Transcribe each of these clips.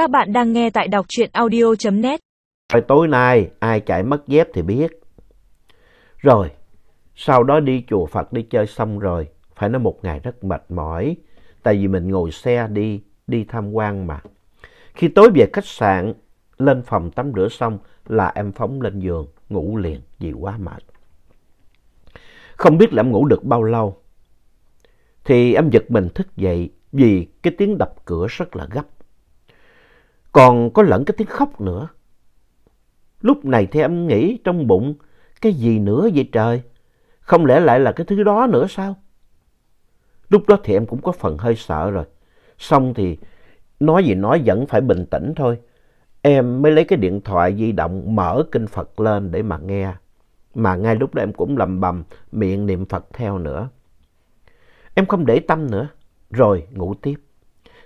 Các bạn đang nghe tại đọc truyện audio.net. Rồi tối nay ai chạy mất dép thì biết. Rồi, sau đó đi chùa Phật đi chơi xong rồi, phải nói một ngày rất mệt mỏi. Tại vì mình ngồi xe đi, đi tham quan mà. Khi tối về khách sạn, lên phòng tắm rửa xong là em phóng lên giường, ngủ liền vì quá mệt. Không biết là em ngủ được bao lâu. Thì em giật mình thức dậy vì cái tiếng đập cửa rất là gấp. Còn có lẫn cái tiếng khóc nữa. Lúc này thì em nghĩ trong bụng, cái gì nữa vậy trời? Không lẽ lại là cái thứ đó nữa sao? Lúc đó thì em cũng có phần hơi sợ rồi. Xong thì nói gì nói vẫn phải bình tĩnh thôi. Em mới lấy cái điện thoại di động mở kinh Phật lên để mà nghe. Mà ngay lúc đó em cũng lầm bầm miệng niệm Phật theo nữa. Em không để tâm nữa. Rồi ngủ tiếp.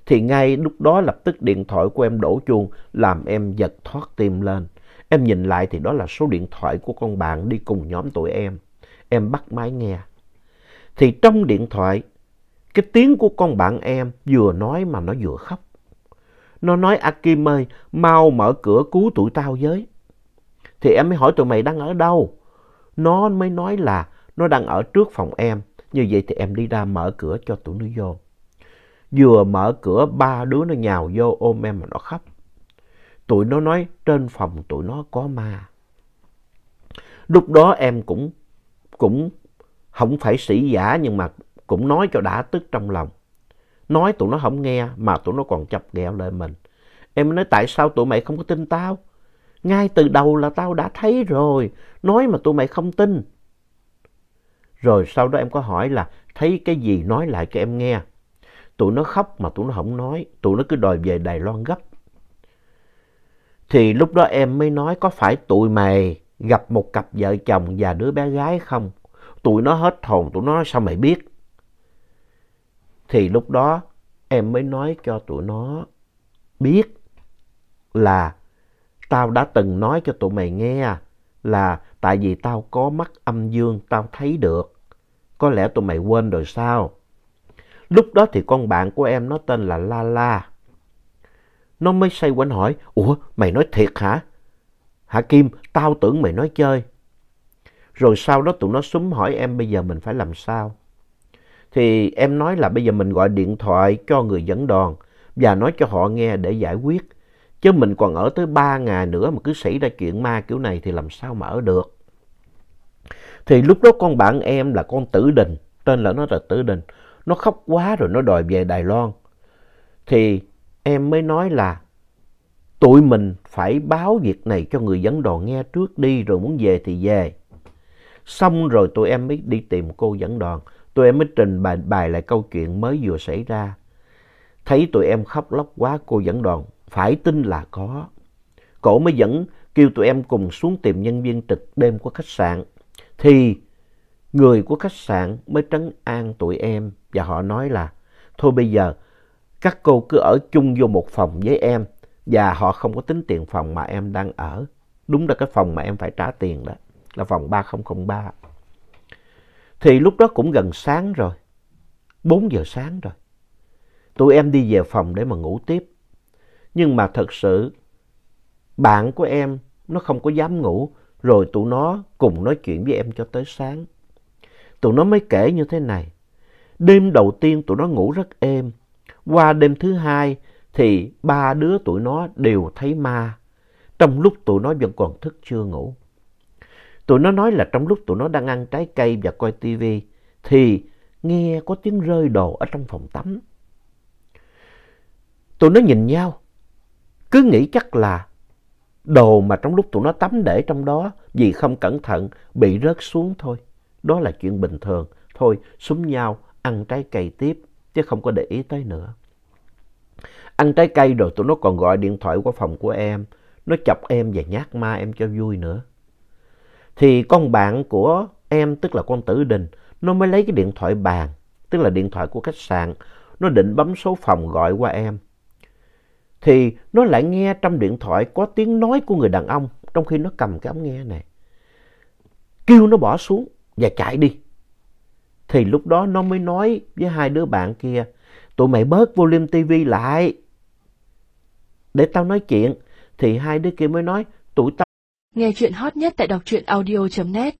Thì ngay lúc đó lập tức điện thoại của em đổ chuông làm em giật thoát tim lên. Em nhìn lại thì đó là số điện thoại của con bạn đi cùng nhóm tụi em. Em bắt máy nghe. Thì trong điện thoại, cái tiếng của con bạn em vừa nói mà nó vừa khóc. Nó nói Akim ơi, mau mở cửa cứu tụi tao với. Thì em mới hỏi tụi mày đang ở đâu? Nó mới nói là nó đang ở trước phòng em. Như vậy thì em đi ra mở cửa cho tụi nó vô. Vừa mở cửa, ba đứa nó nhào vô ôm em mà nó khóc. Tụi nó nói, trên phòng tụi nó có ma. Lúc đó em cũng cũng không phải sĩ giả nhưng mà cũng nói cho đã tức trong lòng. Nói tụi nó không nghe mà tụi nó còn chọc ghẹo lại mình. Em nói, tại sao tụi mày không có tin tao? Ngay từ đầu là tao đã thấy rồi. Nói mà tụi mày không tin. Rồi sau đó em có hỏi là, thấy cái gì nói lại cho em nghe. Tụi nó khóc mà tụi nó không nói. Tụi nó cứ đòi về Đài Loan gấp. Thì lúc đó em mới nói có phải tụi mày gặp một cặp vợ chồng và đứa bé gái không? Tụi nó hết hồn, tụi nó sao mày biết? Thì lúc đó em mới nói cho tụi nó biết là tao đã từng nói cho tụi mày nghe là tại vì tao có mắt âm dương, tao thấy được. Có lẽ tụi mày quên rồi sao? Lúc đó thì con bạn của em nó tên là La La. Nó mới say quanh hỏi, Ủa mày nói thiệt hả? Hả Kim, tao tưởng mày nói chơi. Rồi sau đó tụi nó súng hỏi em bây giờ mình phải làm sao? Thì em nói là bây giờ mình gọi điện thoại cho người dẫn đoàn và nói cho họ nghe để giải quyết. Chứ mình còn ở tới ba ngày nữa mà cứ xảy ra chuyện ma kiểu này thì làm sao mà ở được. Thì lúc đó con bạn em là con Tử Đình, tên là nó là Tử Đình. Nó khóc quá rồi nó đòi về Đài Loan. Thì em mới nói là tụi mình phải báo việc này cho người dẫn đoàn nghe trước đi rồi muốn về thì về. Xong rồi tụi em mới đi tìm cô dẫn đoàn. Tụi em mới trình bày, bài lại câu chuyện mới vừa xảy ra. Thấy tụi em khóc lóc quá cô dẫn đoàn, phải tin là có. Cổ mới dẫn kêu tụi em cùng xuống tìm nhân viên trực đêm của khách sạn. Thì người của khách sạn mới trấn an tụi em và họ nói là thôi bây giờ các cô cứ ở chung vô một phòng với em và họ không có tính tiền phòng mà em đang ở. Đúng là cái phòng mà em phải trả tiền đó, là phòng 3003. Thì lúc đó cũng gần sáng rồi, 4 giờ sáng rồi. Tụi em đi về phòng để mà ngủ tiếp. Nhưng mà thật sự, bạn của em nó không có dám ngủ, rồi tụi nó cùng nói chuyện với em cho tới sáng. Tụi nó mới kể như thế này. Đêm đầu tiên tụi nó ngủ rất êm. Qua đêm thứ hai thì ba đứa tụi nó đều thấy ma. Trong lúc tụi nó vẫn còn thức chưa ngủ. Tụi nó nói là trong lúc tụi nó đang ăn trái cây và coi tivi thì nghe có tiếng rơi đồ ở trong phòng tắm. Tụi nó nhìn nhau, cứ nghĩ chắc là đồ mà trong lúc tụi nó tắm để trong đó vì không cẩn thận bị rớt xuống thôi. Đó là chuyện bình thường. Thôi, súng nhau, ăn trái cây tiếp, chứ không có để ý tới nữa. Ăn trái cây rồi tụi nó còn gọi điện thoại qua phòng của em. Nó chọc em và nhát ma em cho vui nữa. Thì con bạn của em, tức là con Tử Đình, nó mới lấy cái điện thoại bàn, tức là điện thoại của khách sạn. Nó định bấm số phòng gọi qua em. Thì nó lại nghe trong điện thoại có tiếng nói của người đàn ông trong khi nó cầm cái ống nghe này. Kêu nó bỏ xuống và chạy đi. Thì lúc đó nó mới nói với hai đứa bạn kia, tụi mày bớt volume tivi lại. để tao nói chuyện. Thì hai đứa kia mới nói, tụi tao Nghe chuyện hot nhất tại đọc truyện audio.net